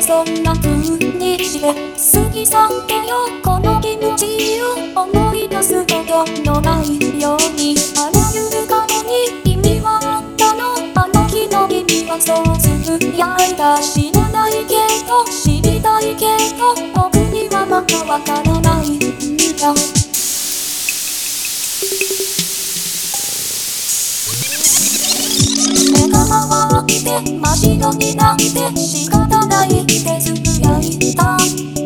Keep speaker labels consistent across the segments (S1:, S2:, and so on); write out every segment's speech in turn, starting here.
S1: り去ってよこの気持ちを思い出すことのないようにあらゆる角に意味はあったの。あの日の君はそうつぶやいた知らないけど知りたいけど僕にはまだわからない。んだ目が回って真っ白になって仕方ないってつぶやいた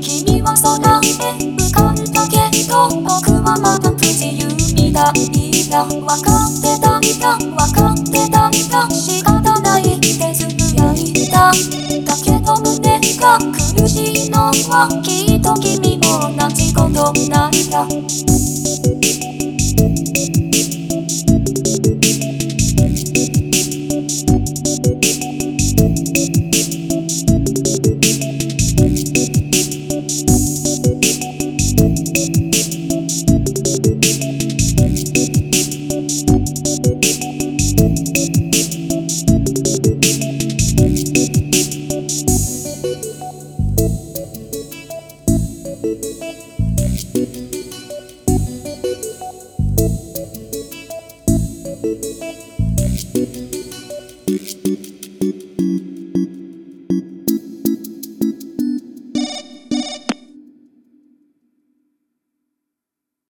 S1: 君は空へ浮かんだ。けど僕はまだ。不自由みたいだ。分かってたんだ。分かってたんだ。仕方ないってつぶやいただ。けど胸が苦しいのはきっと君も同じことなんだ「